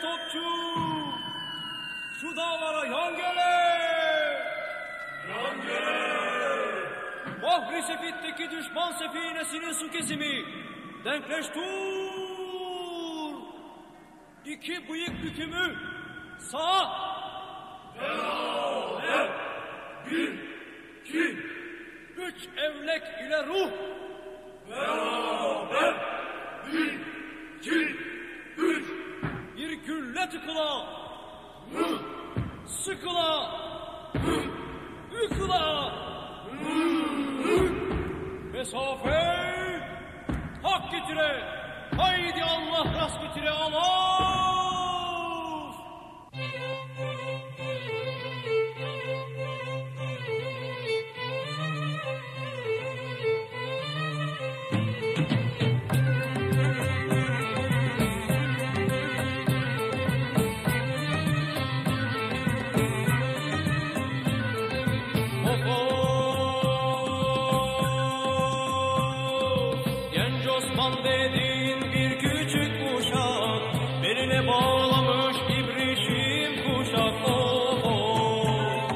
Topçu! Şu dağlara yan gele! Yan gele! Mahvi Sefit'teki düşman sefinesinin su kesimi! Denkleş tur! İki bıyık bükümü sağa! Beraber! Bir, iki, üç evlek ile ruh! Beraber! Tıkıla. Sıkıla. Yıkıla. Mesafe. Hak getire. Haydi Allah rast getire Allah. Dediğin bir küçük uşak Beline bağlamış ibrişim kuşak. Of, of.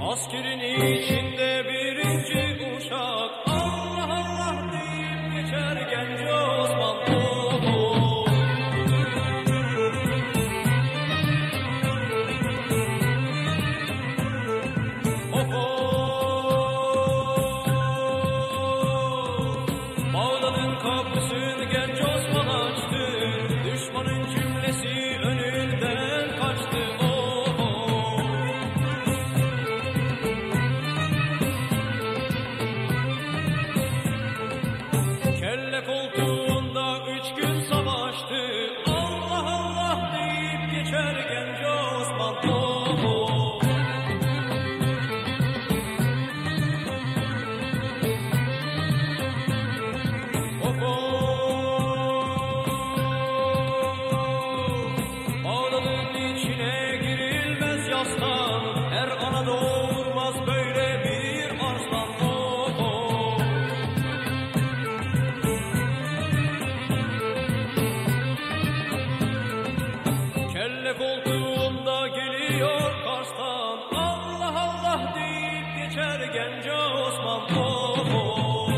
Askerin içinde birinci uşak kapısını genç Osman açtı. Düşmanın cümlesi önünden kaçtı. Oh, oh. Kelle koltuğunda üç gün savaştı. Allah Allah deyip geçer پیکر گنج عثمان